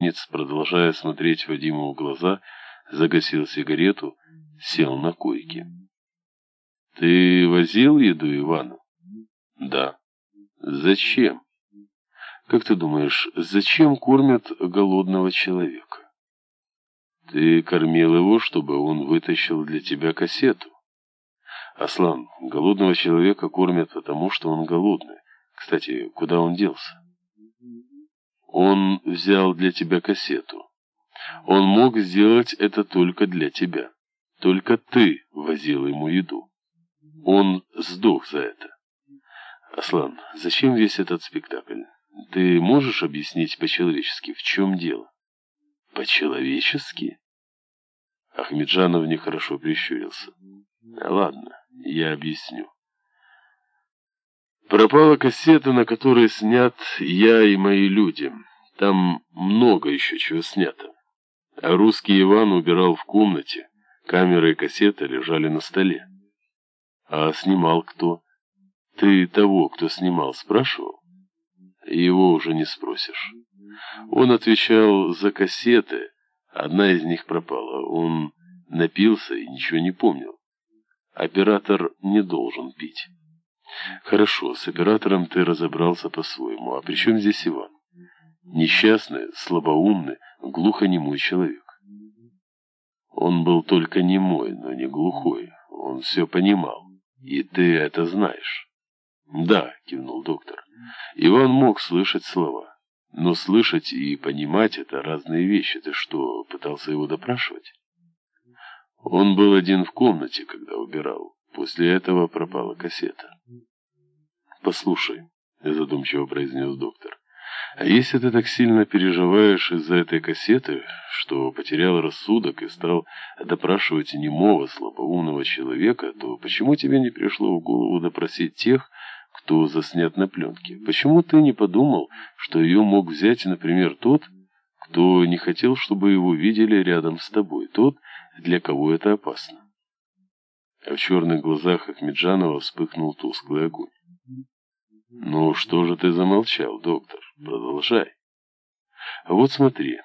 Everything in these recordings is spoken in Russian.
Нец, продолжая смотреть Вадиму в глаза, загасил сигарету, сел на койке. «Ты возил еду Ивану?» «Да». «Зачем?» «Как ты думаешь, зачем кормят голодного человека?» «Ты кормил его, чтобы он вытащил для тебя кассету». «Аслан, голодного человека кормят потому, что он голодный. Кстати, куда он делся?» Он взял для тебя кассету. Он мог сделать это только для тебя. Только ты возил ему еду. Он сдох за это. Аслан, зачем весь этот спектакль? Ты можешь объяснить по-человечески, в чем дело? По-человечески? Ахмеджанов нехорошо прищурился. Ладно, я объясню. Пропала кассета, на которой снят я и мои люди. Там много еще чего снято. А русский Иван убирал в комнате. Камера и кассета лежали на столе. А снимал кто? Ты того, кто снимал, спрашивал? Его уже не спросишь. Он отвечал за кассеты. Одна из них пропала. Он напился и ничего не помнил. Оператор не должен пить. Хорошо, с оператором ты разобрался по-своему. А при чем здесь Иван? Несчастный, слабоумный, глухонемой человек. Он был только немой, но не глухой. Он все понимал. И ты это знаешь. Да, кивнул доктор. Иван мог слышать слова. Но слышать и понимать — это разные вещи. Ты что, пытался его допрашивать? Он был один в комнате, когда убирал. После этого пропала кассета. «Послушай», — задумчиво произнес доктор, «а если ты так сильно переживаешь из-за этой кассеты, что потерял рассудок и стал допрашивать немого, слабоумного человека, то почему тебе не пришло в голову допросить тех, кто заснят на пленке? Почему ты не подумал, что ее мог взять, например, тот, кто не хотел, чтобы его видели рядом с тобой, тот, для кого это опасно?» а в черных глазах Ахмеджанова вспыхнул тусклый огонь. «Ну, что же ты замолчал, доктор? Продолжай». «А вот смотри,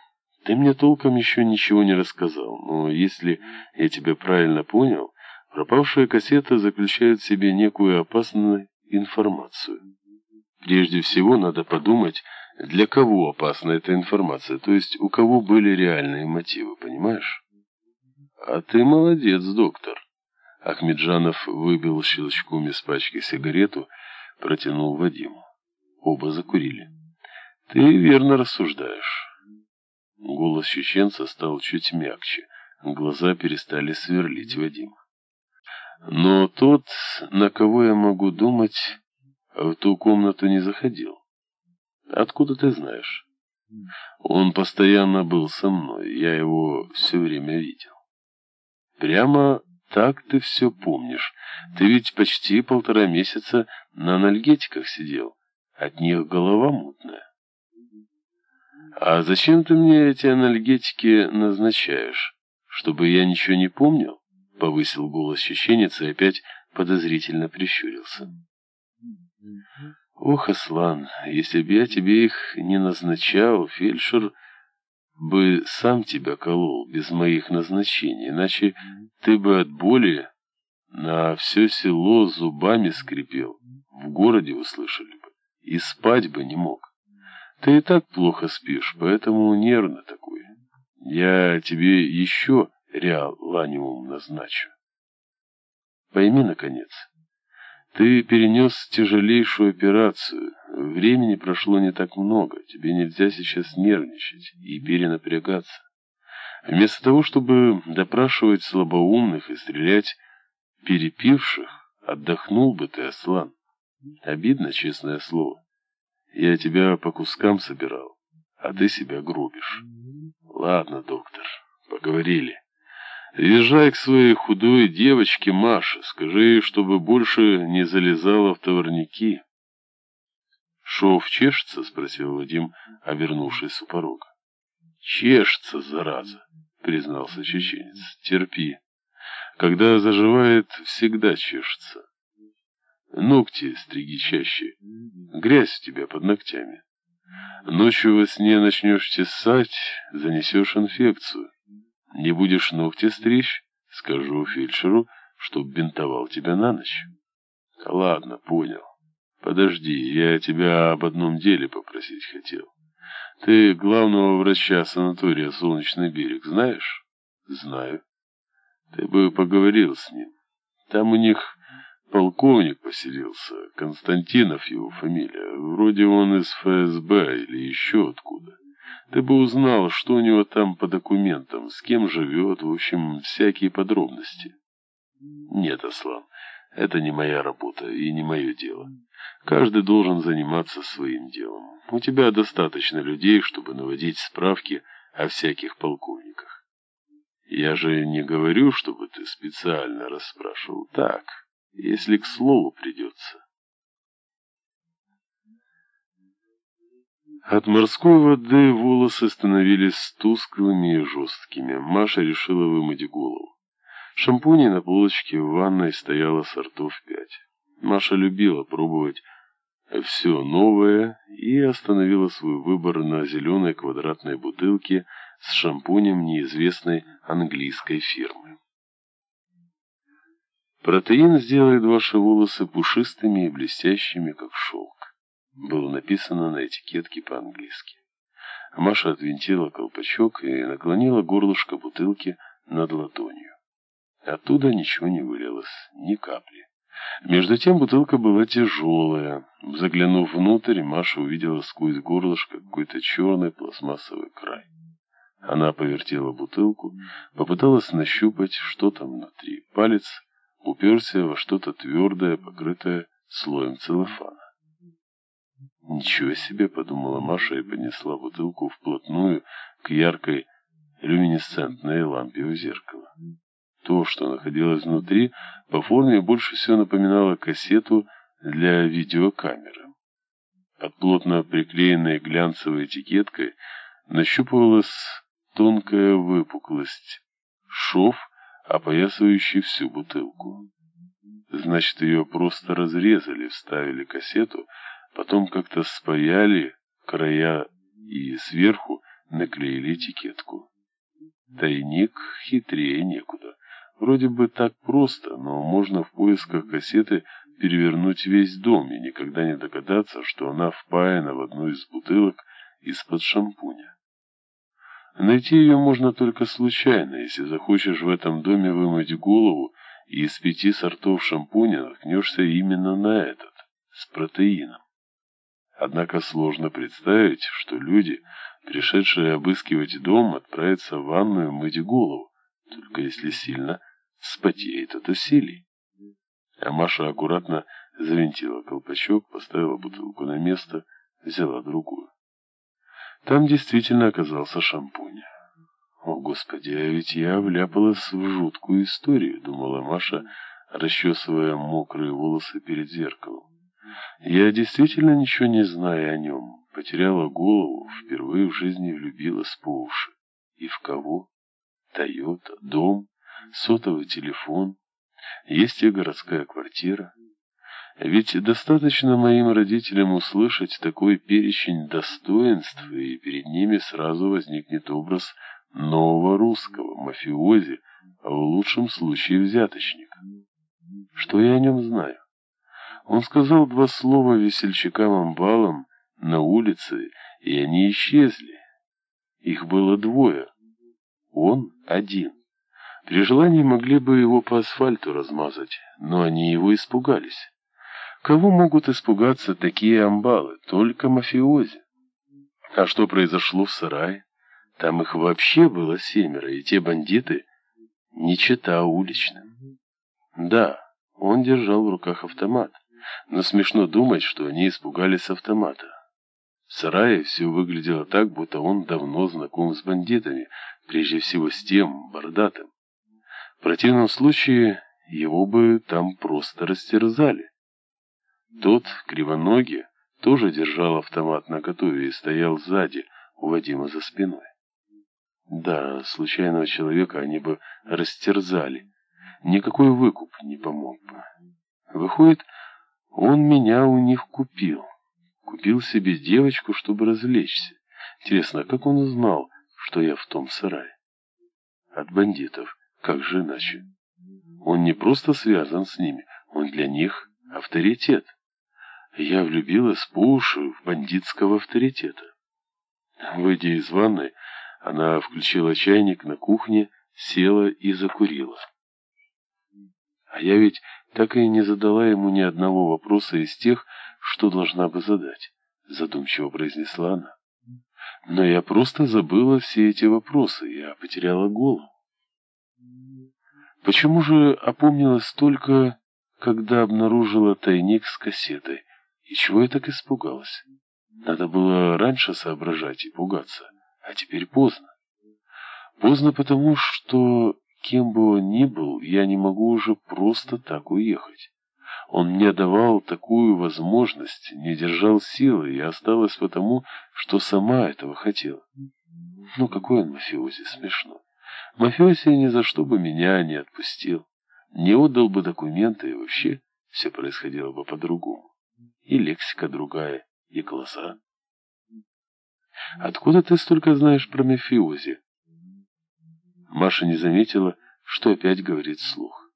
ты мне толком еще ничего не рассказал, но если я тебя правильно понял, пропавшая кассета заключает в себе некую опасную информацию. Прежде всего надо подумать, для кого опасна эта информация, то есть у кого были реальные мотивы, понимаешь? А ты молодец, доктор. Ахмеджанов выбил щелчком из пачки сигарету, протянул Вадиму. Оба закурили. «Ты верно рассуждаешь». Голос чеченца стал чуть мягче, глаза перестали сверлить Вадима. «Но тот, на кого я могу думать, в ту комнату не заходил. Откуда ты знаешь?» «Он постоянно был со мной, я его все время видел». «Прямо так ты все помнишь. Ты ведь почти полтора месяца на анальгетиках сидел. От них голова мутная. А зачем ты мне эти анальгетики назначаешь? Чтобы я ничего не помнил? Повысил голос чеченец и опять подозрительно прищурился. Ох, Аслан, если бы я тебе их не назначал, фельдшер бы сам тебя колол без моих назначений, иначе ты бы от боли на все село зубами скрипел, в городе услышали бы, и спать бы не мог. Ты и так плохо спишь, поэтому нервно такой. Я тебе еще реаланиум назначу. Пойми, наконец, ты перенес тяжелейшую операцию. Времени прошло не так много. Тебе нельзя сейчас нервничать и перенапрягаться. Вместо того, чтобы допрашивать слабоумных и стрелять перепивших, отдохнул бы ты, Аслан. Обидно, честное слово. Я тебя по кускам собирал, а ты себя грубишь. Ладно, доктор, поговорили. Езжай к своей худой девочке Маше, скажи, чтобы больше не залезала в товарники. Шов чешется? — спросил Вадим, обернувшись у порога. Чешется, зараза, — признался чеченец. Терпи. Когда заживает, всегда чешется. Ногти стриги чаще. Грязь у тебя под ногтями. Ночью во сне начнешь чесать, занесешь инфекцию. Не будешь ногти стричь, скажу фельдшеру, чтоб бинтовал тебя на ночь. Ладно, понял. Подожди, я тебя об одном деле попросить хотел. Ты главного врача санатория «Солнечный берег» знаешь? Знаю. Ты бы поговорил с ним. Там у них полковник поселился, Константинов его фамилия. Вроде он из ФСБ или еще откуда. Ты бы узнал, что у него там по документам, с кем живет, в общем, всякие подробности. Нет, Аслан, это не моя работа и не мое дело. Каждый должен заниматься своим делом. У тебя достаточно людей, чтобы наводить справки о всяких полковниках. Я же не говорю, чтобы ты специально расспрашивал. Так, если к слову придется. От морской воды волосы становились тусклыми и жесткими. Маша решила вымыть голову. Шампуней на полочке в ванной стояло сортов пять. Маша любила пробовать все новое и остановила свой выбор на зеленой квадратной бутылке с шампунем неизвестной английской фирмы. Протеин сделает ваши волосы пушистыми и блестящими, как шелк. Было написано на этикетке по-английски. Маша отвинтила колпачок и наклонила горлышко бутылки над ладонью. Оттуда ничего не вылилось, ни капли. Между тем бутылка была тяжелая. Заглянув внутрь, Маша увидела сквозь горлышко какой-то черный пластмассовый край. Она повертела бутылку, попыталась нащупать, что там внутри. Палец уперся во что-то твердое, покрытое слоем целлофана. «Ничего себе!» — подумала Маша и поднесла бутылку вплотную к яркой люминесцентной лампе у зеркала. То, что находилось внутри, по форме больше всего напоминало кассету для видеокамеры. Под плотно приклеенной глянцевой этикеткой нащупывалась тонкая выпуклость, шов, опоясывающий всю бутылку. Значит, ее просто разрезали, вставили кассету, потом как-то спаяли края и сверху наклеили этикетку. Тайник хитрее некуда. Вроде бы так просто, но можно в поисках кассеты перевернуть весь дом и никогда не догадаться, что она впаяна в одну из бутылок из-под шампуня. Найти ее можно только случайно, если захочешь в этом доме вымыть голову, и из пяти сортов шампуня наткнешься именно на этот, с протеином. Однако сложно представить, что люди, пришедшие обыскивать дом, отправятся в ванную мыть голову, только если сильно вспотеет от усилий. А Маша аккуратно завинтила колпачок, поставила бутылку на место, взяла другую. Там действительно оказался шампунь. «О, Господи, а ведь я вляпалась в жуткую историю», — думала Маша, расчесывая мокрые волосы перед зеркалом. «Я действительно ничего не знаю о нем. Потеряла голову, впервые в жизни влюбилась по уши. И в кого? Тойота, дом, сотовый телефон, есть и городская квартира. Ведь достаточно моим родителям услышать такой перечень достоинств, и перед ними сразу возникнет образ нового русского, мафиози, а в лучшем случае взяточника. Что я о нем знаю? Он сказал два слова весельчакам-амбалам на улице, и они исчезли. Их было двое. Он один. При желании могли бы его по асфальту размазать, но они его испугались. Кого могут испугаться такие амбалы? Только мафиози. А что произошло в сарае? Там их вообще было семеро, и те бандиты не чета уличным. Да, он держал в руках автомат, но смешно думать, что они испугались автомата. В сарае все выглядело так, будто он давно знаком с бандитами, прежде всего с тем, бородатым. В противном случае его бы там просто растерзали. Тот, кривоногий, тоже держал автомат на готове и стоял сзади, у Вадима за спиной. Да, случайного человека они бы растерзали. Никакой выкуп не помог бы. Выходит, он меня у них купил. купил себе девочку, чтобы развлечься. Интересно, а как он узнал, что я в том сарае? От бандитов. Как же иначе? Он не просто связан с ними, он для них авторитет. Я влюбилась по уши в бандитского авторитета. Выйдя из ванной, она включила чайник на кухне, села и закурила. А я ведь так и не задала ему ни одного вопроса из тех, что должна бы задать, задумчиво произнесла она. Но я просто забыла все эти вопросы, я потеряла голову. Почему же опомнилась только, когда обнаружила тайник с кассетой? И чего я так испугалась? Надо было раньше соображать и пугаться, а теперь поздно. Поздно потому, что кем бы он ни был, я не могу уже просто так уехать. Он мне давал такую возможность, не держал силы и осталась потому, что сама этого хотела. Ну, какой он мафиози, смешно. Мафиози ни за что бы меня не отпустил, не отдал бы документы и вообще все происходило бы по-другому. И лексика другая, и глаза. Откуда ты столько знаешь про мафиози? Маша не заметила, что опять говорит слух.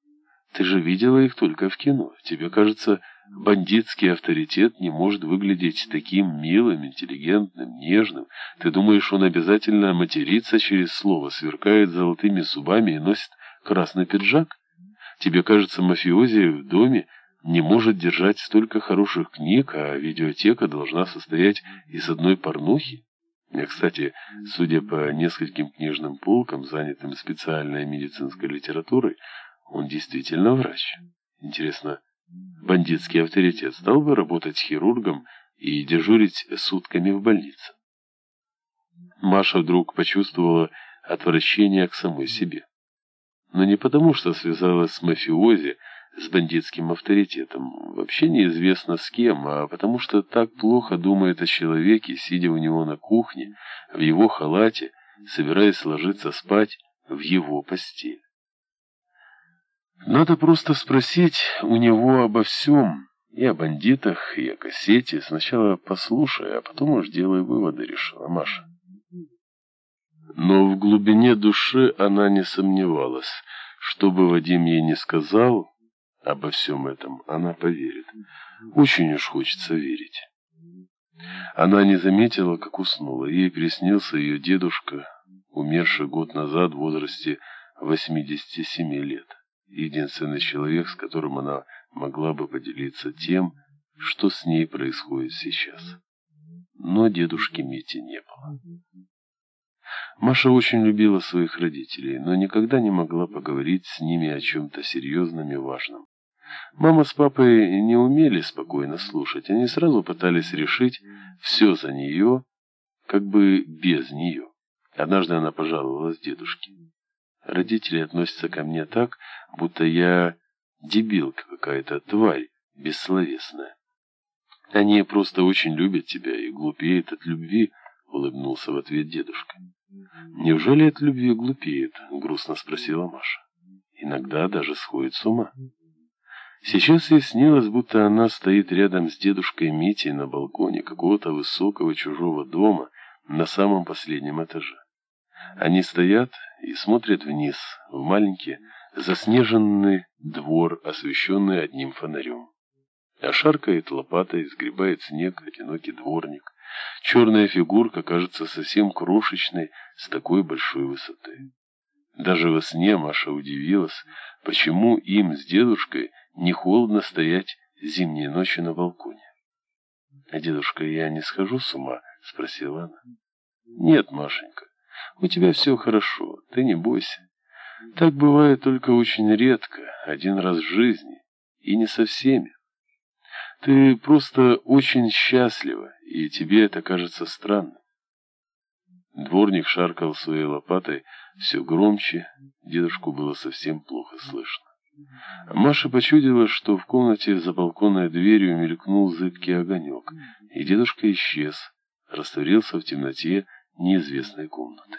Ты же видела их только в кино. Тебе кажется, бандитский авторитет не может выглядеть таким милым, интеллигентным, нежным. Ты думаешь, он обязательно матерится через слово, сверкает золотыми зубами и носит красный пиджак? Тебе кажется, мафиози в доме не может держать столько хороших книг, а видеотека должна состоять из одной порнухи? Кстати, судя по нескольким книжным полкам, занятым специальной медицинской литературой, он действительно врач. Интересно, бандитский авторитет стал бы работать хирургом и дежурить сутками в больнице? Маша вдруг почувствовала отвращение к самой себе. Но не потому, что связалась с мафиози, с бандитским авторитетом. Вообще неизвестно с кем, а потому что так плохо думает о человеке, сидя у него на кухне, в его халате, собираясь ложиться спать в его постель. Надо просто спросить у него обо всем, и о бандитах, и о кассете. Сначала послушай, а потом уж делай выводы, решила Маша. Но в глубине души она не сомневалась. Что бы Вадим ей не сказал, обо всем этом, она поверит. Очень уж хочется верить. Она не заметила, как уснула. Ей приснился ее дедушка, умерший год назад в возрасте 87 лет. Единственный человек, с которым она могла бы поделиться тем, что с ней происходит сейчас. Но дедушки Мити не было. Маша очень любила своих родителей, но никогда не могла поговорить с ними о чем-то серьезном и важном. Мама с папой не умели спокойно слушать, они сразу пытались решить все за нее, как бы без нее. Однажды она пожаловалась дедушке. Родители относятся ко мне так, будто я дебилка какая-то, тварь бессловесная. Они просто очень любят тебя и глупеют от любви, улыбнулся в ответ дедушка. Неужели от любви глупеет? грустно спросила Маша. Иногда даже сходит с ума. Сейчас ей снилось, будто она стоит рядом с дедушкой Митей на балконе какого-то высокого чужого дома на самом последнем этаже. Они стоят и смотрят вниз, в маленький заснеженный двор, освещенный одним фонарем. А шаркает лопатой, сгребает снег одинокий дворник. Черная фигурка кажется совсем крошечной с такой большой высоты. Даже во сне Маша удивилась, почему им с дедушкой не холодно стоять зимние ночи на балконе. — А дедушка, я не схожу с ума? — спросила она. — Нет, Машенька, у тебя все хорошо, ты не бойся. Так бывает только очень редко, один раз в жизни, и не со всеми. Ты просто очень счастлива, и тебе это кажется странным. Дворник шаркал своей лопатой все громче, дедушку было совсем плохо слышно. Маша почудила, что в комнате за балконной дверью мелькнул зыбкий огонек, и дедушка исчез, растворился в темноте неизвестной комнаты.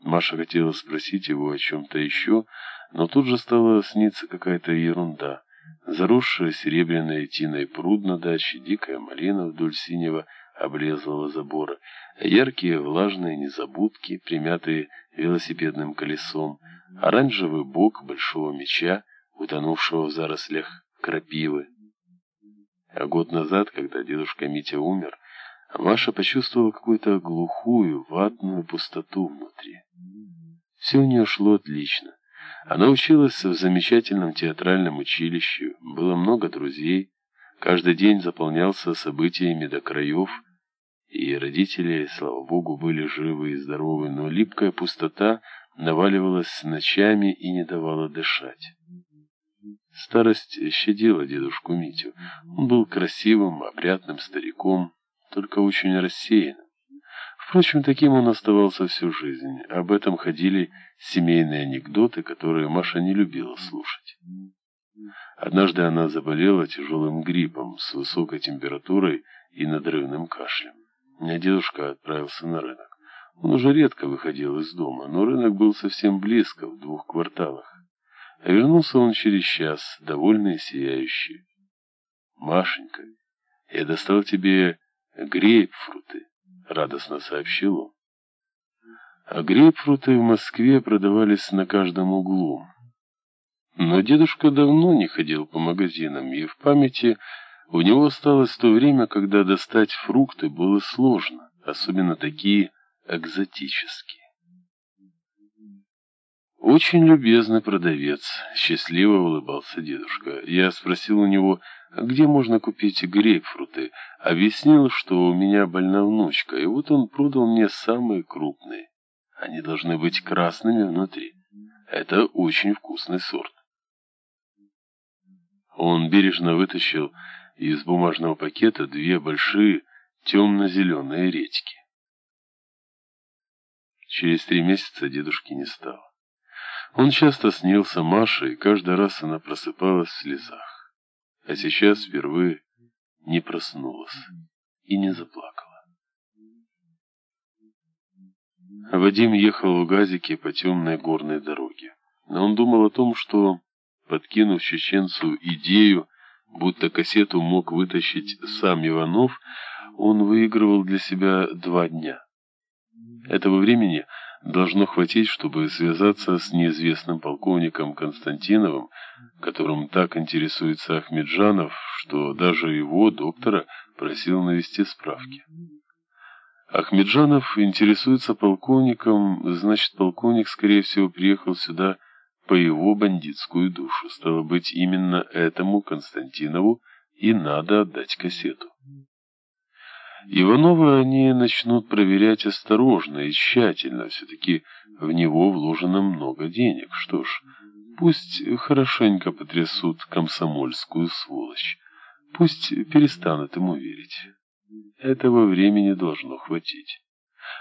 Маша хотела спросить его о чем-то еще, но тут же стала сниться какая-то ерунда. заросшая серебряной тиной пруд на даче, дикая малина вдоль синего облезлого забора, яркие влажные незабудки, примятые велосипедным колесом, оранжевый бок большого меча, утонувшего в зарослях крапивы. А год назад, когда дедушка Митя умер, Маша почувствовала какую-то глухую, ватную пустоту внутри. Все у нее шло отлично. Она училась в замечательном театральном училище, было много друзей, каждый день заполнялся событиями до краев, и родители, слава богу, были живы и здоровы, но липкая пустота наваливалась ночами и не давала дышать. Старость щадила дедушку Митю. Он был красивым, опрятным стариком, только очень рассеянным. Впрочем, таким он оставался всю жизнь. Об этом ходили семейные анекдоты, которые Маша не любила слушать. Однажды она заболела тяжелым гриппом с высокой температурой и надрывным кашлем. Дедушка отправился на рынок. Он уже редко выходил из дома, но рынок был совсем близко, в двух кварталах. А вернулся он через час, довольный и сияющий. «Машенька, я достал тебе грейпфруты», — радостно сообщил он. А грейпфруты в Москве продавались на каждом углу. Но дедушка давно не ходил по магазинам, и в памяти у него осталось то время, когда достать фрукты было сложно, особенно такие экзотические. Очень любезный продавец, счастливо улыбался дедушка. Я спросил у него, где можно купить грейпфруты, объяснил, что у меня больна внучка, и вот он продал мне самые крупные. Они должны быть красными внутри. Это очень вкусный сорт. Он бережно вытащил из бумажного пакета две большие темно-зеленые редьки. Через три месяца дедушки не стало. Он часто снился Маше, и каждый раз она просыпалась в слезах. А сейчас впервые не проснулась и не заплакала. Вадим ехал в газике по темной горной дороге. Но он думал о том, что, подкинув чеченцу идею, будто кассету мог вытащить сам Иванов, он выигрывал для себя два дня. Этого времени должно хватить, чтобы связаться с неизвестным полковником Константиновым, которым так интересуется Ахмеджанов, что даже его, доктора, просил навести справки. Ахмеджанов интересуется полковником, значит, полковник, скорее всего, приехал сюда по его бандитскую душу. Стало быть, именно этому Константинову и надо отдать кассету. Иванова они начнут проверять осторожно и тщательно. Все-таки в него вложено много денег. Что ж, пусть хорошенько потрясут комсомольскую сволочь. Пусть перестанут ему верить. Этого времени должно хватить.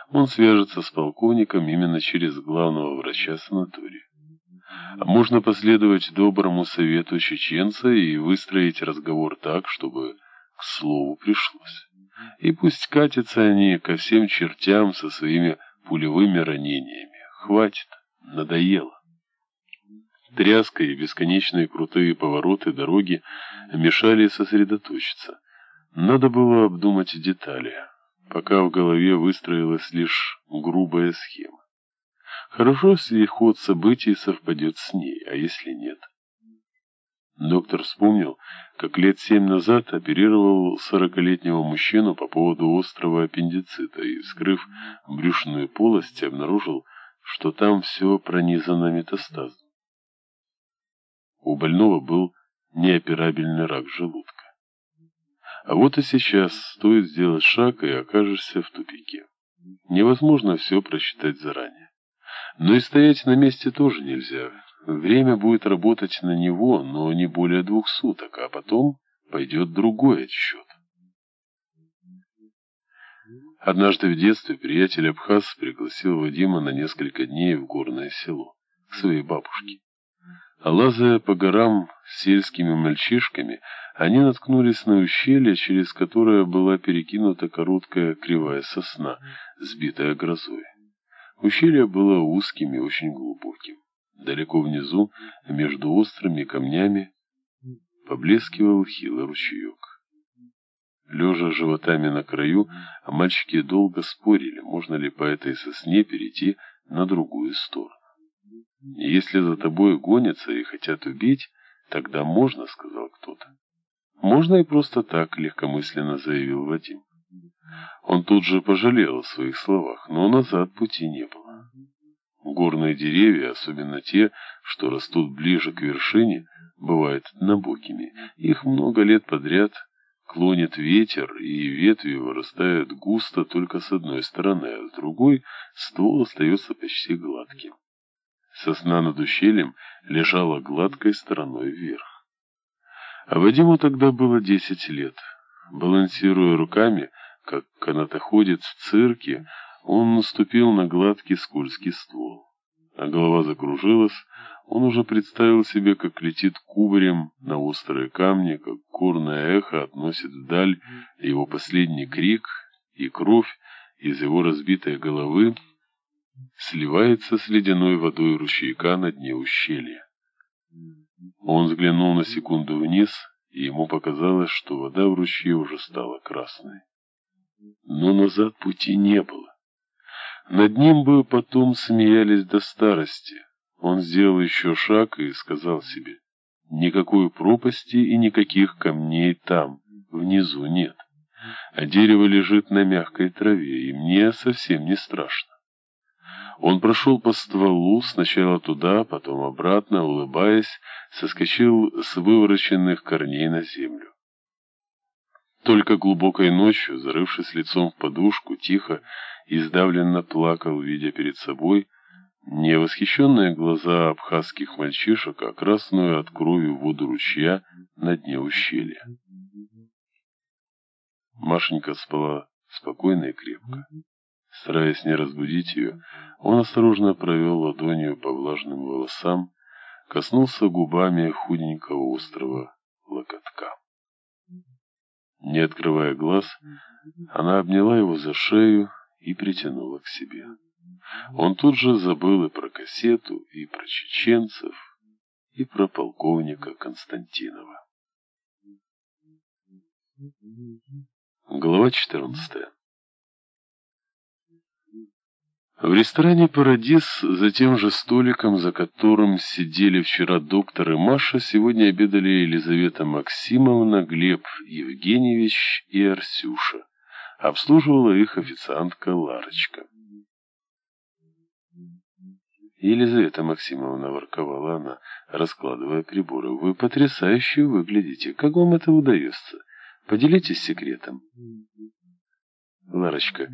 Он свяжется с полковником именно через главного врача санатория. Можно последовать доброму совету чеченца и выстроить разговор так, чтобы к слову пришлось. И пусть катятся они ко всем чертям со своими пулевыми ранениями. Хватит, надоело. Тряска и бесконечные крутые повороты дороги мешали сосредоточиться. Надо было обдумать детали, пока в голове выстроилась лишь грубая схема. Хорошо, если ход событий совпадет с ней, а если нет? Доктор вспомнил, как лет семь назад оперировал сорокалетнего мужчину по поводу острого аппендицита и, вскрыв брюшную полость, обнаружил, что там все пронизано метастазом. У больного был неоперабельный рак желудка. А вот и сейчас стоит сделать шаг, и окажешься в тупике. Невозможно все просчитать заранее. Но и стоять на месте тоже нельзя. Время будет работать на него, но не более двух суток, а потом пойдет другой отсчет. Однажды в детстве приятель Абхаз пригласил Вадима на несколько дней в горное село, к своей бабушке. А лазая по горам с сельскими мальчишками, они наткнулись на ущелье, через которое была перекинута короткая кривая сосна, сбитая грозой. Ущелье было узким и очень глубоким. Далеко внизу, между острыми камнями, поблескивал хилый ручеек. Лежа животами на краю, мальчики долго спорили, можно ли по этой сосне перейти на другую сторону. «Если за тобой гонятся и хотят убить, тогда можно», — сказал кто-то. «Можно и просто так», — легкомысленно заявил Вадим. Он тут же пожалел о своих словах, но назад пути не было. Горные деревья, особенно те, что растут ближе к вершине, бывают однобокими. Их много лет подряд клонит ветер, и ветви вырастают густо только с одной стороны, а с другой ствол остается почти гладким. Сосна над ущельем лежала гладкой стороной вверх. А Вадиму тогда было десять лет. Балансируя руками, как канатоходец в цирке, он наступил на гладкий скользкий ствол. А голова закружилась, он уже представил себе, как летит кубарем на острые камни, как горное эхо относит вдаль его последний крик, и кровь из его разбитой головы сливается с ледяной водой ручейка на дне ущелья. Он взглянул на секунду вниз, и ему показалось, что вода в ручье уже стала красной. Но назад пути не было. Над ним бы потом смеялись до старости. Он сделал еще шаг и сказал себе, никакой пропасти и никаких камней там, внизу нет. А дерево лежит на мягкой траве, и мне совсем не страшно. Он прошел по стволу, сначала туда, потом обратно, улыбаясь, соскочил с вывороченных корней на землю. Только глубокой ночью, зарывшись лицом в подушку, тихо и сдавленно плакал, видя перед собой не восхищенные глаза абхазских мальчишек, а красную от крови воду ручья на дне ущелья. Машенька спала спокойно и крепко. Стараясь не разбудить ее, он осторожно провел ладонью по влажным волосам, коснулся губами худенького острого локотка. Не открывая глаз, она обняла его за шею и притянула к себе. Он тут же забыл и про кассету, и про чеченцев, и про полковника Константинова. Глава четырнадцатая В ресторане «Парадис» за тем же столиком, за которым сидели вчера доктор и Маша, сегодня обедали Елизавета Максимовна, Глеб Евгеньевич и Арсюша. Обслуживала их официантка Ларочка. Елизавета Максимовна ворковала она, раскладывая приборы. «Вы потрясающе выглядите. Как вам это удается? Поделитесь секретом». Ларочка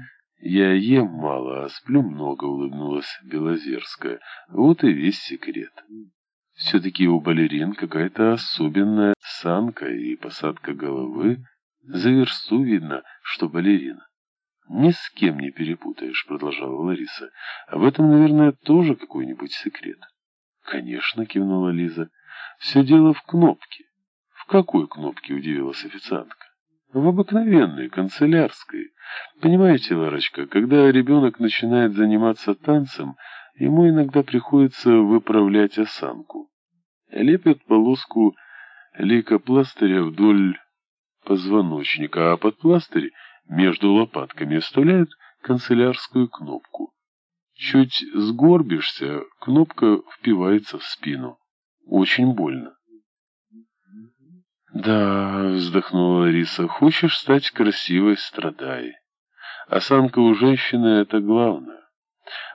«Я ем мало, а сплю много», — улыбнулась Белозерская. «Вот и весь секрет. Все-таки у балерин какая-то особенная санка и посадка головы. За версту видно, что балерина». «Ни с кем не перепутаешь», — продолжала Лариса. «А в этом, наверное, тоже какой-нибудь секрет». «Конечно», — кивнула Лиза. «Все дело в кнопке». «В какой кнопке?» — удивилась официантка. В обыкновенной, канцелярской. Понимаете, Ларочка, когда ребенок начинает заниматься танцем, ему иногда приходится выправлять осанку. Лепят полоску лейкопластыря вдоль позвоночника, а под пластырь между лопатками вставляют канцелярскую кнопку. Чуть сгорбишься, кнопка впивается в спину. Очень больно. «Да», — вздохнула Лариса, — «хочешь стать красивой, страдай. Осанка у женщины — это главное.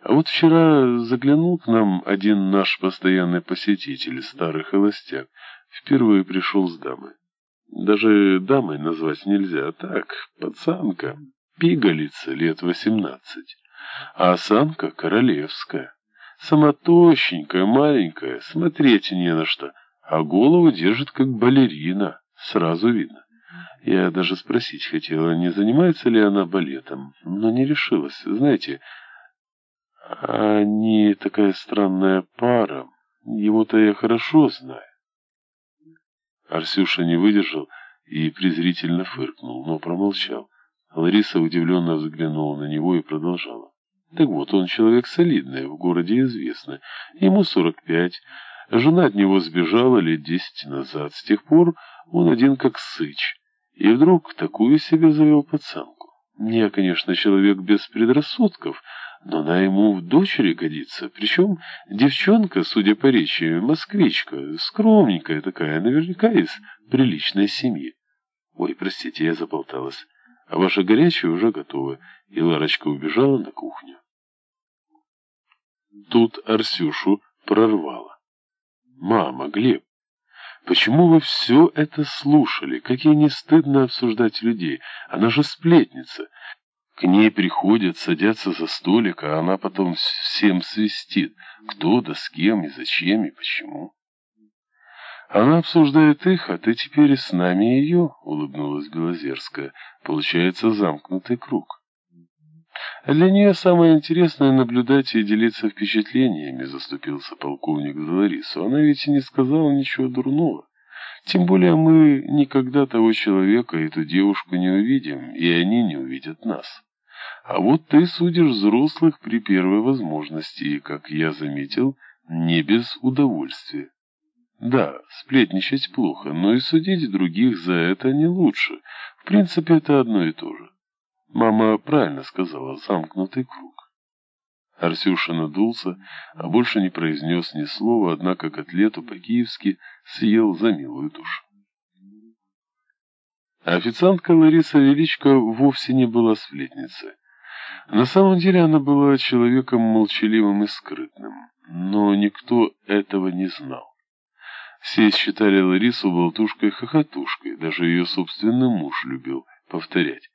А вот вчера заглянул к нам один наш постоянный посетитель, старый холостяк, впервые пришел с дамой. Даже дамой назвать нельзя, а так, пацанка, пигалица лет восемнадцать, а осанка королевская». Сама тощенькая, маленькая, смотреть не на что а голову держит как балерина, сразу видно. Я даже спросить хотела, не занимается ли она балетом, но не решилась. Знаете, они такая странная пара, его-то я хорошо знаю. Арсюша не выдержал и презрительно фыркнул, но промолчал. Лариса удивленно взглянула на него и продолжала. Так вот, он человек солидный, в городе известный. Ему сорок пять, Жена от него сбежала лет десять назад. С тех пор он один как сыч. И вдруг такую себе завел пацанку. Не, конечно, человек без предрассудков, но она ему в дочери годится. Причем девчонка, судя по речи, москвичка, скромненькая такая, наверняка из приличной семьи. Ой, простите, я заболталась. А ваша горячая уже готова. И Ларочка убежала на кухню. Тут Арсюшу прорвало. «Мама, Глеб, почему вы все это слушали? Как ей не стыдно обсуждать людей? Она же сплетница. К ней приходят, садятся за столик, а она потом всем свистит. Кто да с кем и зачем и почему. Она обсуждает их, а ты теперь с нами ее, улыбнулась Белозерская. Получается замкнутый круг. Для нее самое интересное наблюдать и делиться впечатлениями, заступился полковник за Ларису. Она ведь и не сказала ничего дурного. Тем более мы никогда того человека, эту девушку не увидим, и они не увидят нас. А вот ты судишь взрослых при первой возможности, и, как я заметил, не без удовольствия. Да, сплетничать плохо, но и судить других за это не лучше. В принципе, это одно и то же. Мама правильно сказала, замкнутый круг. Арсюша надулся, а больше не произнес ни слова, однако котлету по-киевски съел за милую душу. Официантка Лариса Величко вовсе не была сплетницей. На самом деле она была человеком молчаливым и скрытным, но никто этого не знал. Все считали Ларису болтушкой-хохотушкой, даже ее собственный муж любил повторять.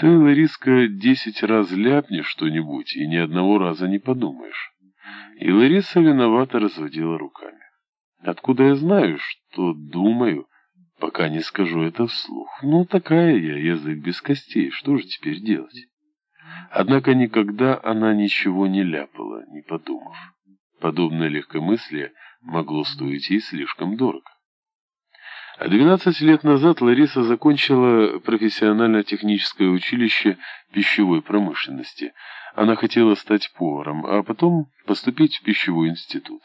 Ты, Лариска, десять раз ляпнешь что-нибудь и ни одного раза не подумаешь. И Лариса виновато разводила руками. Откуда я знаю, что думаю, пока не скажу это вслух? Ну, такая я, язык без костей, что же теперь делать? Однако никогда она ничего не ляпала, не подумав. Подобное легкомыслие могло стоить ей слишком дорого. А 12 лет назад Лариса закончила профессионально-техническое училище пищевой промышленности. Она хотела стать поваром, а потом поступить в пищевой институт.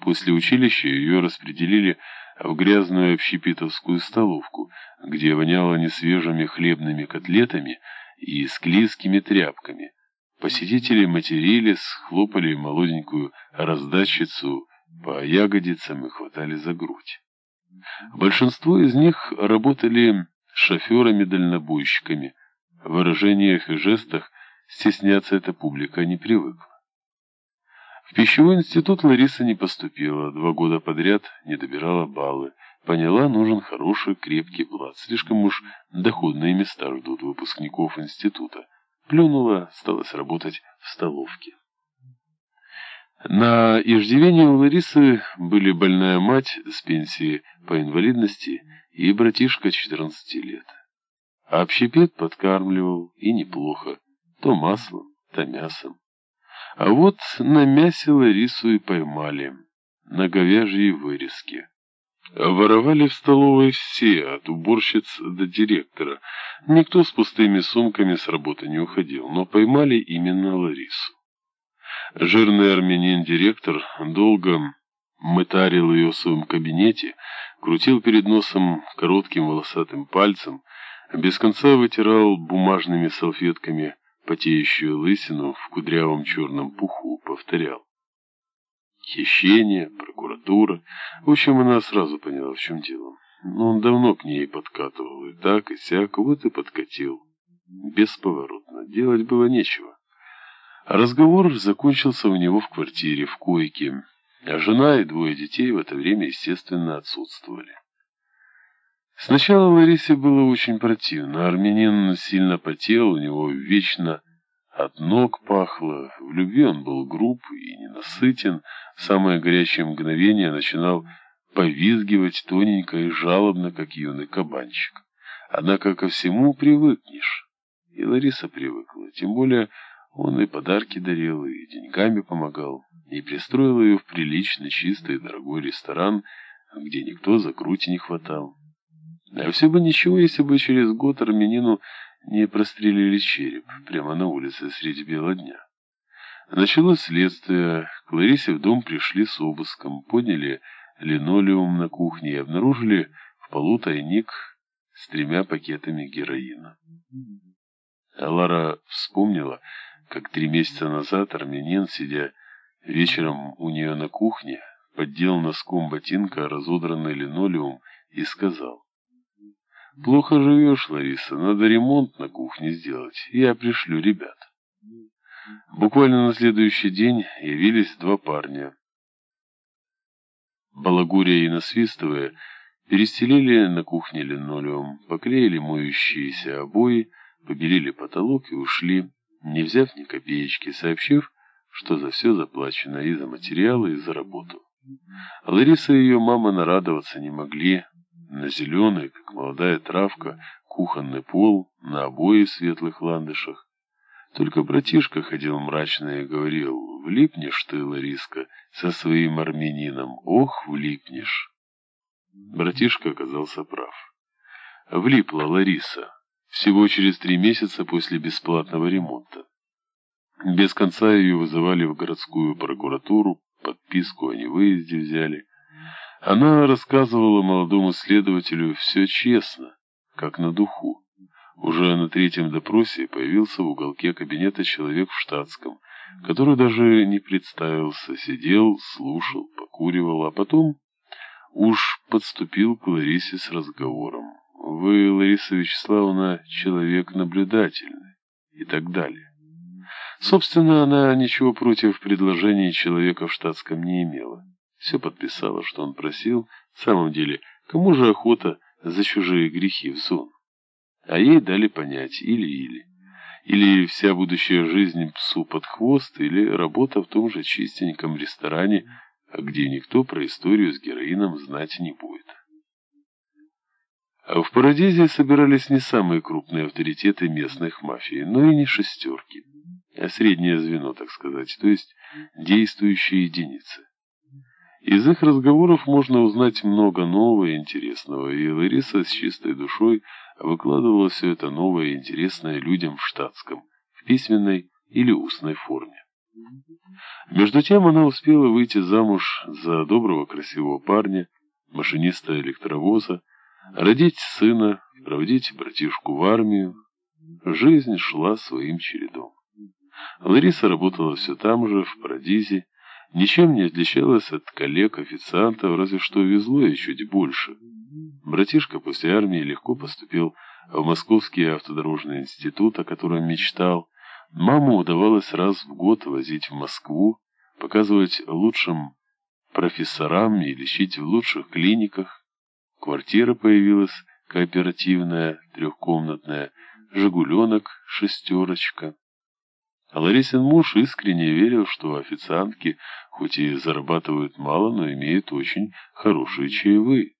После училища ее распределили в грязную общепитовскую столовку, где воняло несвежими хлебными котлетами и склизкими тряпками. Посетители матерились, хлопали молоденькую раздатчицу по ягодицам и хватали за грудь. Большинство из них работали шоферами-дальнобойщиками. В выражениях и жестах стесняться эта публика не привыкла. В пищевой институт Лариса не поступила, два года подряд не добирала баллы. Поняла, нужен хороший, крепкий плат. Слишком уж доходные места ждут выпускников института. Плюнула, стала работать в столовке. На иждивении у Ларисы были больная мать с пенсией по инвалидности и братишка 14 лет. А общепит подкармливал, и неплохо, то маслом, то мясом. А вот на мясе Ларису и поймали, на говяжьей вырезке. Воровали в столовой все, от уборщиц до директора. Никто с пустыми сумками с работы не уходил, но поймали именно Ларису. Жирный армянин-директор долго мытарил ее в своем кабинете, крутил перед носом коротким волосатым пальцем, без конца вытирал бумажными салфетками потеющую лысину в кудрявом черном пуху, повторял. Хищение, прокуратура. В общем, она сразу поняла, в чем дело. Но он давно к ней подкатывал, и так, и сяк, вот и подкатил. Бесповоротно. Делать было нечего. Разговор закончился у него в квартире, в койке, а жена и двое детей в это время, естественно, отсутствовали. Сначала Ларисе было очень противно. Армянин сильно потел, у него вечно от ног пахло. В любви он был груб и ненасытен. В самое горячее мгновение начинал повизгивать тоненько и жалобно, как юный кабанчик. Однако ко всему привыкнешь. И Лариса привыкла. Тем более он и подарки дарил, и деньгами помогал, и пристроил ее в приличный, чистый, дорогой ресторан, где никто за грудь не хватал. А все бы ничего, если бы через год армянину не прострелили череп прямо на улице среди бела дня. Началось следствие, к Ларисе в дом пришли с обыском, подняли линолеум на кухне и обнаружили в полу тайник с тремя пакетами героина. А Лара вспомнила, как три месяца назад армянин, сидя вечером у нее на кухне, поддел носком ботинка разодранный линолеум и сказал. «Плохо живешь, Лариса, надо ремонт на кухне сделать, я пришлю ребят». Буквально на следующий день явились два парня. Балагурия и насвистывая, перестелили на кухне линолеум, поклеили моющиеся обои, побелили потолок и ушли, не взяв ни копеечки, сообщив, что за все заплачено и за материалы, и за работу. Лариса и ее мама нарадоваться не могли. На зеленый, как молодая травка, кухонный пол, на обои в светлых ландышах. Только братишка ходил мрачно и говорил, «Влипнешь ты, Лариска, со своим армянином, ох, влипнешь!» Братишка оказался прав. Влипла Лариса всего через три месяца после бесплатного ремонта. Без конца ее вызывали в городскую прокуратуру, подписку о невыезде взяли. Она рассказывала молодому следователю все честно, как на духу. Уже на третьем допросе появился в уголке кабинета человек в штатском, который даже не представился, сидел, слушал, покуривал, а потом уж подступил к Ларисе с разговором. «Вы, Лариса Вячеславовна, человек наблюдательный» и так далее. Собственно, она ничего против предложений человека в штатском не имела. Все подписала, что он просил. В самом деле, кому же охота за чужие грехи в зону? А ей дали понять или-или. Или вся будущая жизнь псу под хвост, или работа в том же чистеньком ресторане, где никто про историю с героином знать не будет. А в Парадизе собирались не самые крупные авторитеты местных мафий, но и не шестерки, а среднее звено, так сказать, то есть действующие единицы. Из их разговоров можно узнать много нового и интересного, и Лариса с чистой душой выкладывала все это новое и интересное людям в штатском, в письменной или устной форме. Между тем она успела выйти замуж за доброго красивого парня, машиниста электровоза, родить сына, проводить братишку в армию. Жизнь шла своим чередом. Лариса работала все там же, в Парадизе, ничем не отличалась от коллег-официантов, разве что везло ей чуть больше. Братишка после армии легко поступил в Московский автодорожный институт, о котором мечтал. Маму удавалось раз в год возить в Москву, показывать лучшим профессорам и лечить в лучших клиниках. Квартира появилась кооперативная, трехкомнатная, «Жигуленок», «шестерочка». А Ларисин муж искренне верил, что официантки, хоть и зарабатывают мало, но имеют очень хорошие чаевые.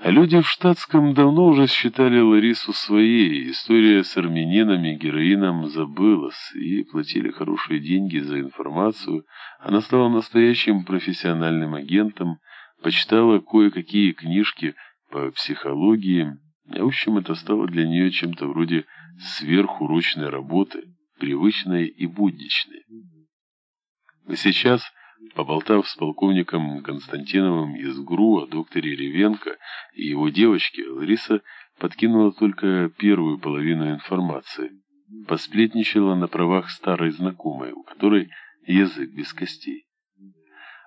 А люди в штатском давно уже считали Ларису своей. История с армянином и героином забылась, и платили хорошие деньги за информацию. Она стала настоящим профессиональным агентом, почитала кое-какие книжки по психологии. В общем, это стало для нее чем-то вроде сверхурочной работы привычные и будничные. Сейчас, поболтав с полковником Константиновым из ГРУ о докторе Ревенко и его девочке, Лариса подкинула только первую половину информации. Посплетничала на правах старой знакомой, у которой язык без костей.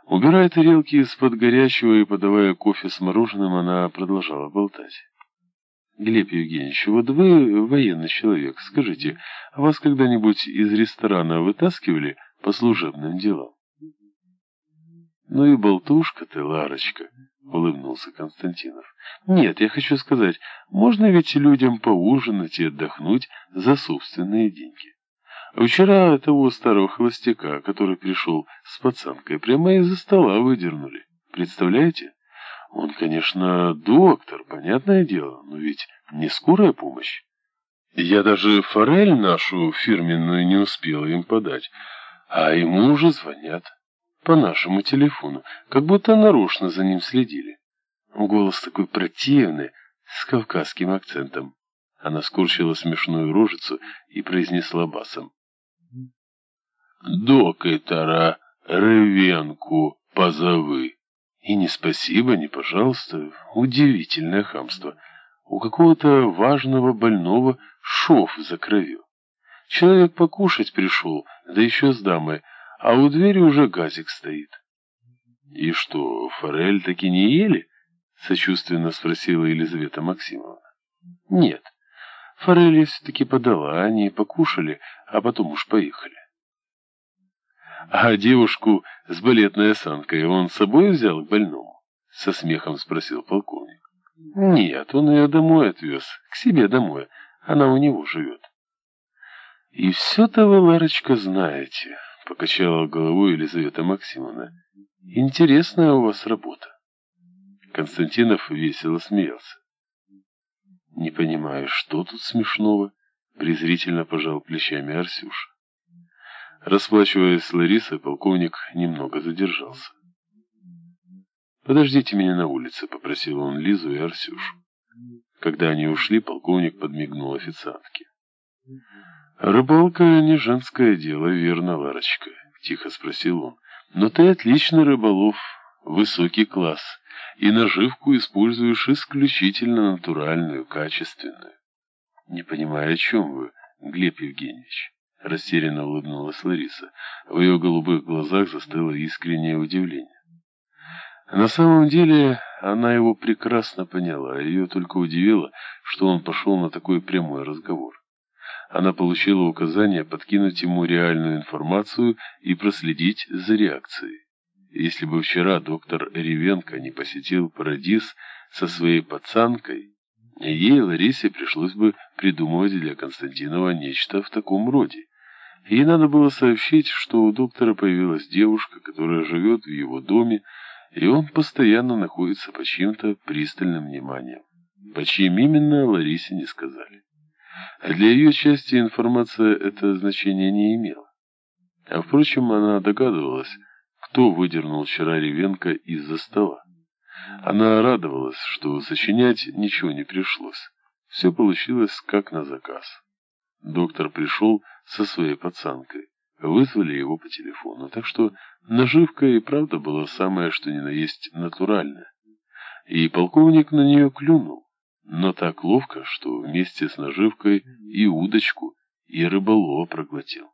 Убирая тарелки из-под горячего и подавая кофе с мороженым, она продолжала болтать. Глеб Евгеньевич, вот вы военный человек, скажите, а вас когда-нибудь из ресторана вытаскивали по служебным делам? Ну и болтушка ты, Ларочка, улыбнулся Константинов. Нет, я хочу сказать, можно ведь людям поужинать и отдохнуть за собственные деньги. Вчера того старого холостяка, который пришел с пацанкой, прямо из-за стола выдернули. Представляете? Он, конечно, доктор, понятное дело, но ведь не скорая помощь. Я даже форель нашу фирменную не успела им подать, а ему уже звонят по нашему телефону, как будто нарочно за ним следили. Голос такой противный, с кавказским акцентом. Она скорчила смешную рожицу и произнесла басом. «Доктора Ревенку позови. И не спасибо, не пожалуйста. Удивительное хамство. У какого-то важного больного шов за кровью. Человек покушать пришел, да еще с дамой, а у двери уже газик стоит. «И что, форель таки не ели?» — сочувственно спросила Елизавета Максимовна. «Нет, форель я все-таки подала, они покушали, а потом уж поехали». «А девушку с балетной осанкой он с собой взял к больному?» — со смехом спросил полковник. «Нет, он ее домой отвез, к себе домой, она у него живет». «И все-то вы, Ларочка, знаете», — покачала головой Елизавета Максимовна. «Интересная у вас работа». Константинов весело смеялся. «Не понимаю, что тут смешного?» — презрительно пожал плечами Арсюша. Расплачиваясь с Ларисой, полковник немного задержался. «Подождите меня на улице», — попросил он Лизу и Арсюшу. Когда они ушли, полковник подмигнул официантке. «Рыбалка не женское дело, верно, Ларочка?» — тихо спросил он. «Но ты отличный рыболов, высокий класс, и наживку используешь исключительно натуральную, качественную». «Не понимаю, о чем вы, Глеб Евгеньевич?» — растерянно улыбнулась Лариса. В ее голубых глазах застыло искреннее удивление. На самом деле, она его прекрасно поняла, ее только удивило, что он пошел на такой прямой разговор она получила указание подкинуть ему реальную информацию и проследить за реакцией. Если бы вчера доктор Ревенко не посетил Парадис со своей пацанкой, ей, Ларисе, пришлось бы придумывать для Константинова нечто в таком роде. Ей надо было сообщить, что у доктора появилась девушка, которая живет в его доме, и он постоянно находится под чьим-то пристальным вниманием. По чьим именно, Ларисе не сказали. А для ее части информация это значение не имела. А впрочем, она догадывалась, кто выдернул вчера Ревенко из-за стола. Она радовалась, что сочинять ничего не пришлось. Все получилось как на заказ. Доктор пришел со своей пацанкой. Вызвали его по телефону, так что наживка и правда была самая, что ни на есть, натуральная. И полковник на нее клюнул но так ловко, что вместе с наживкой и удочку, и рыболова проглотил.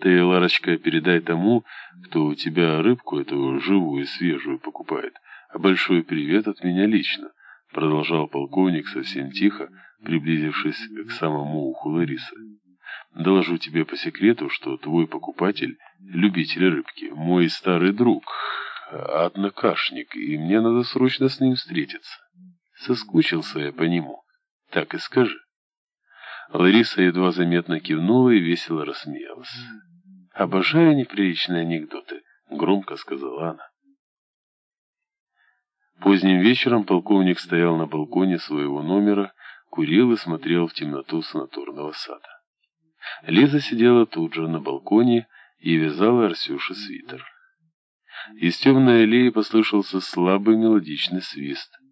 Ты, Ларочка, передай тому, кто у тебя рыбку эту живую и свежую покупает, а большой привет от меня лично, продолжал полковник совсем тихо, приблизившись к самому уху Ларисы. Доложу тебе по секрету, что твой покупатель, любитель рыбки, мой старый друг, однокашник, и мне надо срочно с ним встретиться. Соскучился я по нему. Так и скажи. Лариса едва заметно кивнула и весело рассмеялась. «Обожаю неприличные анекдоты», — громко сказала она. Поздним вечером полковник стоял на балконе своего номера, курил и смотрел в темноту санаторного сада. Лиза сидела тут же на балконе и вязала Арсюше свитер. Из темной аллеи послышался слабый мелодичный свист —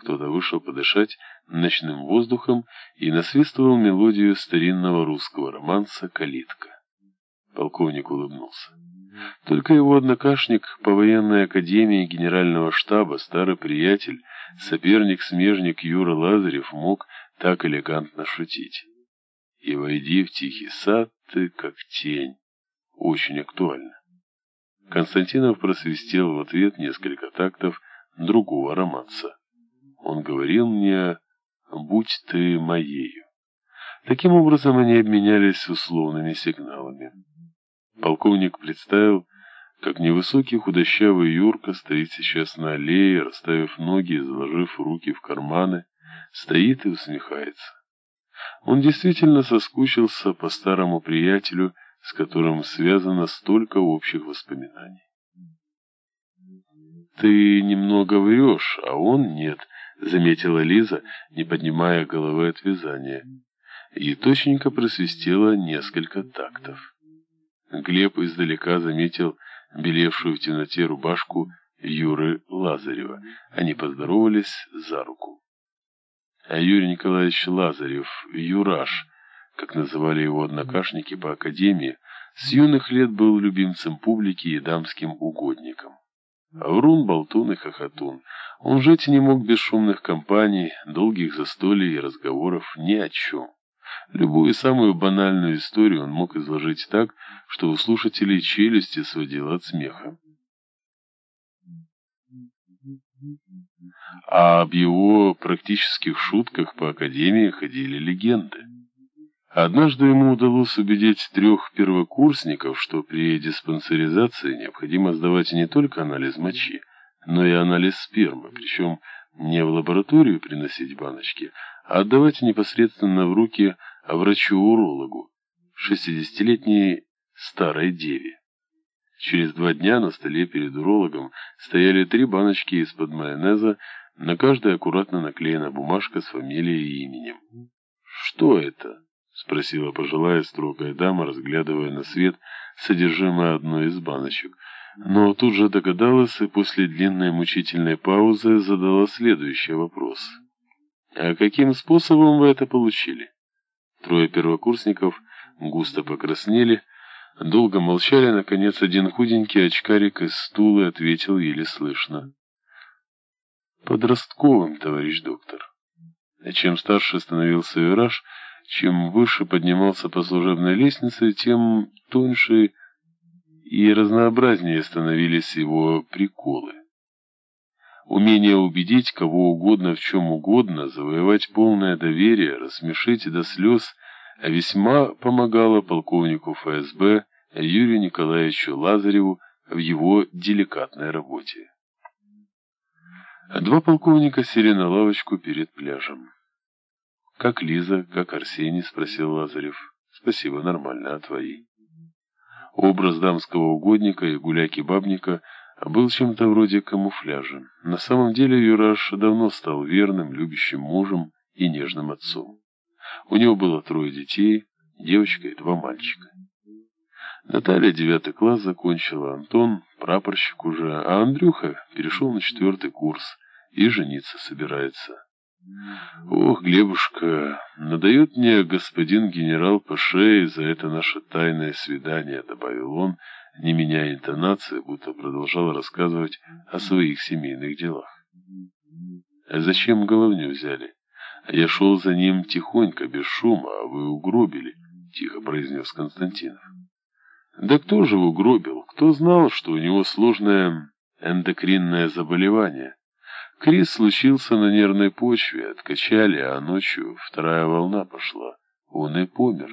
кто-то вышел подышать ночным воздухом и насвистывал мелодию старинного русского романса «Калитка». Полковник улыбнулся. Только его однокашник по военной академии генерального штаба, старый приятель, соперник-смежник Юра Лазарев мог так элегантно шутить. И войди в тихий сад ты, как тень. Очень актуально. Константинов просвистел в ответ несколько тактов другого романса. Он говорил мне «Будь ты моею». Таким образом они обменялись условными сигналами. Полковник представил, как невысокий худощавый Юрка стоит сейчас на аллее, расставив ноги и заложив руки в карманы, стоит и усмехается. Он действительно соскучился по старому приятелю, с которым связано столько общих воспоминаний. «Ты немного врешь, а он нет», — заметила Лиза, не поднимая головы от вязания. И точненько просвистела несколько тактов. Глеб издалека заметил белевшую в темноте рубашку Юры Лазарева. Они поздоровались за руку. А Юрий Николаевич Лазарев, Юраш, как называли его однокашники по академии, С юных лет был любимцем публики и дамским угодником. Врун, болтун и хохотун. Он жить не мог без шумных компаний, долгих застолий и разговоров ни о чем. Любую самую банальную историю он мог изложить так, что у слушателей челюсти сводило от смеха. А об его практических шутках по академии ходили легенды. Однажды ему удалось убедить трех первокурсников, что при диспансеризации необходимо сдавать не только анализ мочи, но и анализ спермы, причем не в лабораторию приносить баночки, а отдавать непосредственно в руки врачу-урологу, шестидесятилетней старой деве. Через два дня на столе перед урологом стояли три баночки из-под майонеза, на каждой аккуратно наклеена бумажка с фамилией и именем. «Что это?» — спросила пожилая строгая дама, разглядывая на свет содержимое одной из баночек. Но тут же догадалась и после длинной мучительной паузы задала следующий вопрос. «А каким способом вы это получили?» Трое первокурсников густо покраснели, долго молчали, наконец один худенький очкарик из стула ответил еле слышно. «Подростковым, товарищ доктор». А чем старше становился Вираж, чем выше поднимался по служебной лестнице, тем тоньше и разнообразнее становились его приколы. Умение убедить кого угодно в чем угодно, завоевать полное доверие, рассмешить до слез, весьма помогало полковнику ФСБ Юрию Николаевичу Лазареву в его деликатной работе. Два полковника сели на лавочку перед пляжем. «Как Лиза, как Арсений?» — спросил Лазарев. «Спасибо, нормально, а твои?» Образ дамского угодника и гуляки-бабника был чем-то вроде камуфляжа. На самом деле Юраш давно стал верным, любящим мужем и нежным отцом. У него было трое детей, девочка и два мальчика. Наталья девятый класс закончила, Антон прапорщик уже, а Андрюха перешел на четвертый курс и жениться собирается. «Ох, Глебушка, надает мне господин генерал по шее за это наше тайное свидание», — добавил он, не меняя интонации, будто продолжал рассказывать о своих семейных делах. «А зачем головню взяли? Я шел за ним тихонько, без шума, а вы угробили», — тихо произнес Константинов. «Да кто же угробил? Кто знал, что у него сложное эндокринное заболевание?» Кризис случился на нервной почве, откачали, а ночью вторая волна пошла. Он и помер.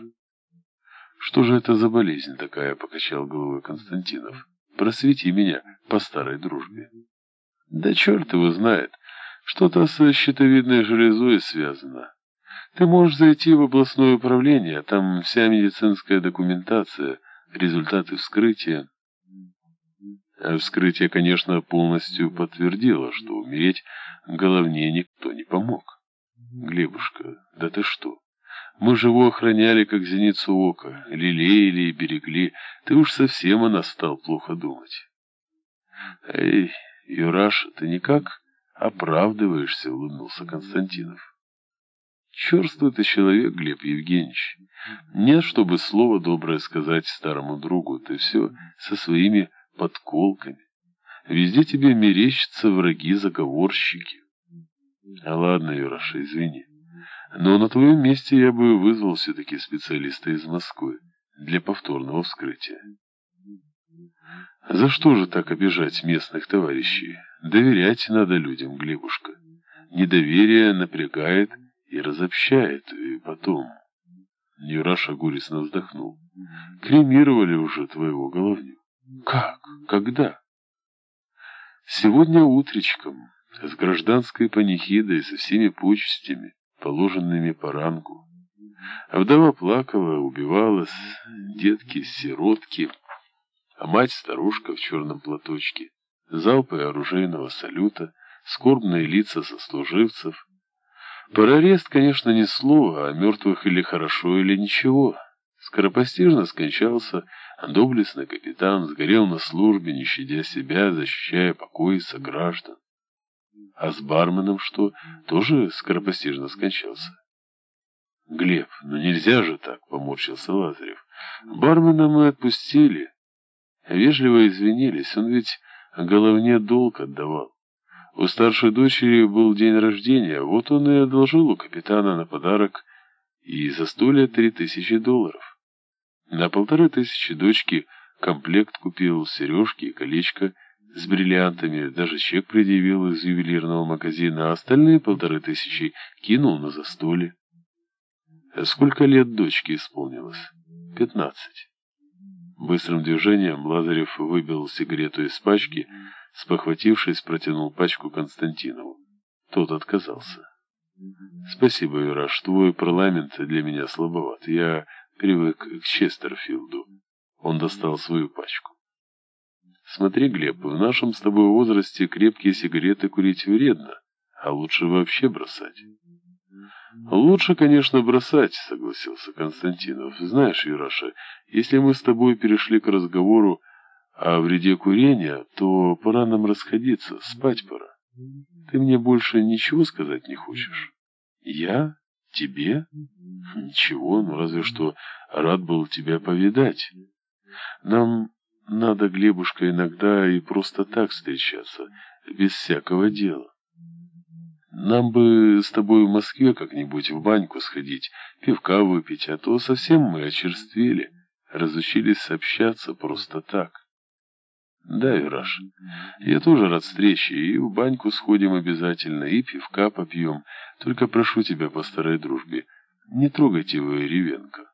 Что же это за болезнь такая, покачал головой Константинов. Просвети меня по старой дружбе. Да черт его знает. Что-то с щитовидной железой связано. Ты можешь зайти в областное управление, там вся медицинская документация, результаты вскрытия. Вскрытие, конечно, полностью подтвердило, что умереть головне никто не помог. Глебушка, да ты что? Мы же его охраняли, как зеницу ока, лелеяли и берегли. Ты уж совсем о нас стал плохо думать. Эй, Юраш, ты никак оправдываешься, улыбнулся Константинов. Черствый ты человек, Глеб Евгеньевич. Нет, чтобы слово доброе сказать старому другу, ты все со своими подколками. Везде тебе мерещатся враги-заговорщики. А ладно, Юраша, извини. Но на твоем месте я бы вызвал все-таки специалиста из Москвы для повторного вскрытия. За что же так обижать местных товарищей? Доверять надо людям, Глебушка. Недоверие напрягает и разобщает, и потом... Юраша горестно вздохнул. Кремировали уже твоего головню. Как? Когда? Сегодня утречком, с гражданской панихидой, со всеми почестями, положенными по рангу. А вдова плакала, убивалась, детки, сиротки, а мать-старушка в черном платочке, залпы оружейного салюта, скорбные лица сослуживцев. Про арест, конечно, ни слова, а мертвых или хорошо, или ничего. Скоропостижно скончался Доблестный капитан сгорел на службе, не щадя себя, защищая покой сограждан. А с барменом что, тоже скоропостижно скончался? Глеб, ну нельзя же так, поморщился Лазарев. Бармена мы отпустили. Вежливо извинились, он ведь головне долг отдавал. У старшей дочери был день рождения, вот он и одолжил у капитана на подарок и за застолье три тысячи долларов. На полторы тысячи дочки комплект купил, сережки и колечко с бриллиантами, даже чек предъявил из ювелирного магазина, а остальные полторы тысячи кинул на застолье. Сколько лет дочке исполнилось? Пятнадцать. Быстрым движением Лазарев выбил сигарету из пачки, спохватившись, протянул пачку Константинову. Тот отказался. «Спасибо, Юраш, твой парламент для меня слабоват. Я привык к Честерфилду». Он достал свою пачку. «Смотри, Глеб, в нашем с тобой возрасте крепкие сигареты курить вредно, а лучше вообще бросать». «Лучше, конечно, бросать», — согласился Константинов. «Знаешь, Юраша, если мы с тобой перешли к разговору о вреде курения, то пора нам расходиться, спать пора. Ты мне больше ничего сказать не хочешь?» «Я? Тебе? Ничего, ну разве что рад был тебя повидать. Нам надо, Глебушка, иногда и просто так встречаться, без всякого дела». Нам бы с тобой в Москве как-нибудь в баньку сходить, пивка выпить, а то совсем мы очерствели, разучились общаться просто так. Да, Юраш, я тоже рад встрече, и в баньку сходим обязательно, и пивка попьем. Только прошу тебя по старой дружбе, не трогайте вы Ревенко.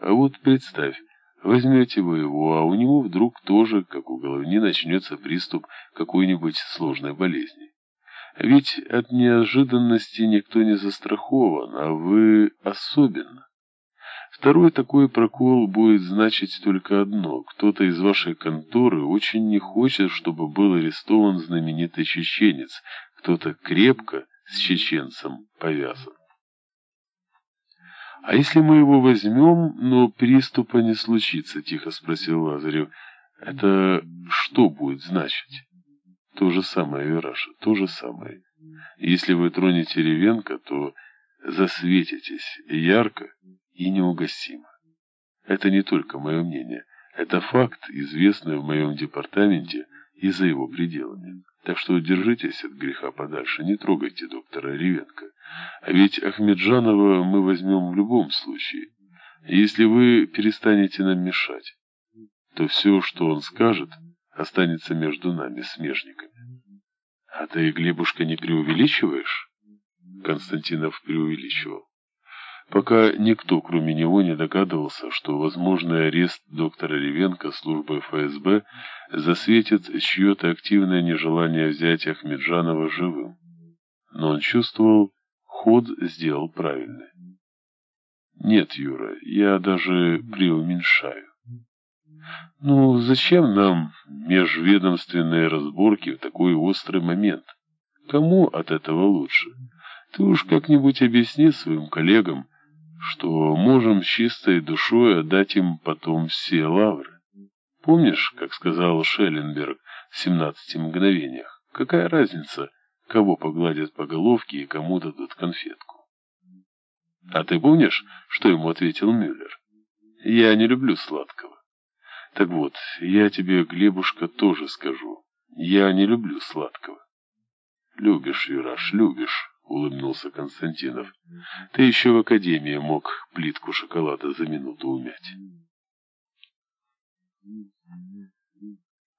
А вот представь, возьмете вы его, а у него вдруг тоже, как у головни, начнется приступ какой-нибудь сложной болезни. Ведь от неожиданности никто не застрахован, а вы особенно. Второй такой прокол будет значить только одно. Кто-то из вашей конторы очень не хочет, чтобы был арестован знаменитый чеченец. Кто-то крепко с чеченцем повязан. «А если мы его возьмем, но приступа не случится?» — тихо спросил Лазарев. «Это что будет значить?» То же самое, Вераша, то же самое. Если вы тронете Ревенко, то засветитесь ярко и неугасимо. Это не только мое мнение. Это факт, известный в моем департаменте и за его пределами. Так что держитесь от греха подальше, не трогайте доктора Ревенко. А ведь Ахмеджанова мы возьмем в любом случае. Если вы перестанете нам мешать, то все, что он скажет, останется между нами, смежниками. А ты, Глебушка, не преувеличиваешь? Константинов преувеличивал. Пока никто, кроме него, не догадывался, что возможный арест доктора Ревенко службой ФСБ засветит чье-то активное нежелание взять Ахмеджанова живым. Но он чувствовал, ход сделал правильный. Нет, Юра, я даже преуменьшаю. Ну, зачем нам межведомственные разборки в такой острый момент? Кому от этого лучше? Ты уж как-нибудь объясни своим коллегам, что можем с чистой душой отдать им потом все лавры. Помнишь, как сказал Шелленберг в «17 мгновениях»? Какая разница, кого погладят по головке и кому дадут конфетку? А ты помнишь, что ему ответил Мюллер? Я не люблю сладкого. Так вот, я тебе, Глебушка, тоже скажу. Я не люблю сладкого. Любишь, Юраш, любишь, улыбнулся Константинов. Ты еще в академии мог плитку шоколада за минуту умять.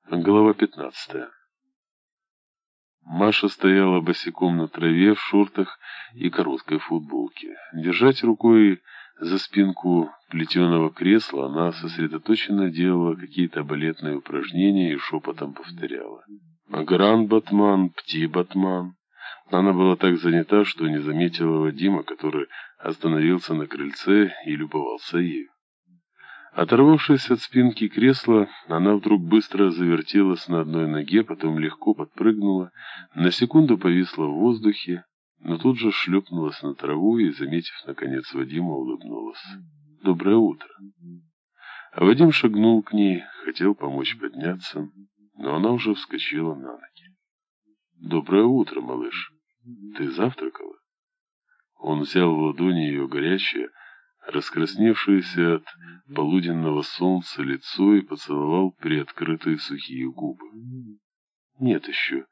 Глава пятнадцатая. Маша стояла босиком на траве в шортах и короткой футболке. Держать рукой за спинку плетеного кресла она сосредоточенно делала какие-то балетные упражнения и шепотом повторяла. «Гран-батман, пти-батман». Она была так занята, что не заметила Вадима, который остановился на крыльце и любовался ею. Оторвавшись от спинки кресла, она вдруг быстро завертелась на одной ноге, потом легко подпрыгнула, на секунду повисла в воздухе, но тут же шлепнулась на траву и, заметив, наконец, Вадима, улыбнулась. «Доброе утро!» Вадим шагнул к ней, хотел помочь подняться, но она уже вскочила на ноги. «Доброе утро, малыш! Ты завтракала?» Он взял в ладони ее горячее, раскрасневшееся от полуденного солнца лицо и поцеловал приоткрытые сухие губы. «Нет еще.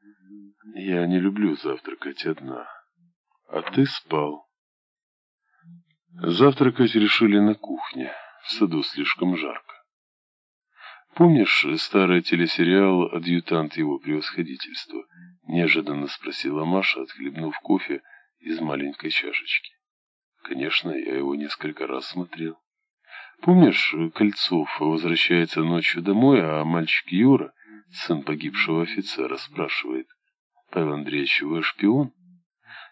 Я не люблю завтракать одна. А ты спал». Завтракать решили на кухне. В саду слишком жарко. «Помнишь старый телесериал «Адъютант его превосходительства»?» — неожиданно спросила Маша, отхлебнув кофе из маленькой чашечки. «Конечно, я его несколько раз смотрел. Помнишь, Кольцов возвращается ночью домой, а мальчик Юра, сын погибшего офицера, спрашивает, «Павел Андреевич, вы шпион?»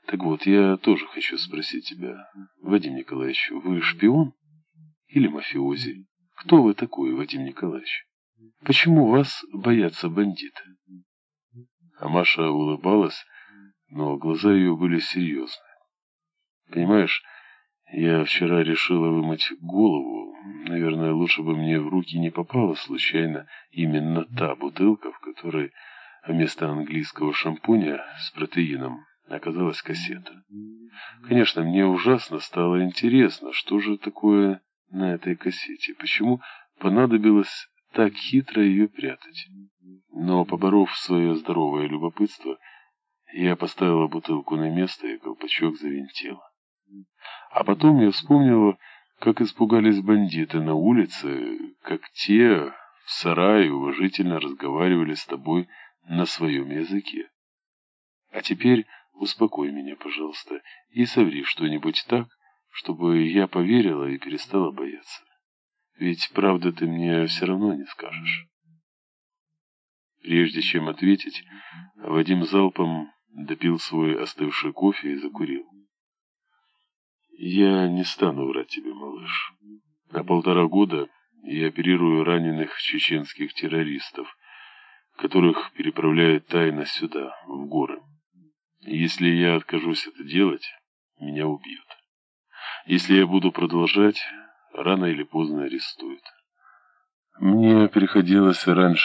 Так вот, я тоже хочу спросить тебя, Вадим Николаевич, вы шпион или мафиози? Кто вы такой, Вадим Николаевич? Почему вас боятся бандиты? А Маша улыбалась, но глаза ее были серьезны. Понимаешь, я вчера решила вымыть голову. Наверное, лучше бы мне в руки не попала случайно именно та бутылка, в которой вместо английского шампуня с протеином оказалась кассета. Конечно, мне ужасно стало интересно, что же такое на этой кассете, почему понадобилось так хитро ее прятать. Но, поборов свое здоровое любопытство, я поставила бутылку на место, и колпачок завинтила. А потом я вспомнила, как испугались бандиты на улице, как те в сарае уважительно разговаривали с тобой на своем языке. А теперь успокой меня, пожалуйста, и соври что-нибудь так, чтобы я поверила и перестала бояться. Ведь правда ты мне все равно не скажешь. Прежде чем ответить, Вадим залпом допил свой остывший кофе и закурил. Я не стану врать тебе, малыш. На полтора года я оперирую раненых чеченских террористов, которых переправляют тайно сюда, в горы. Если я откажусь это делать, меня убьют. Если я буду продолжать, рано или поздно арестуют. Мне приходилось раньше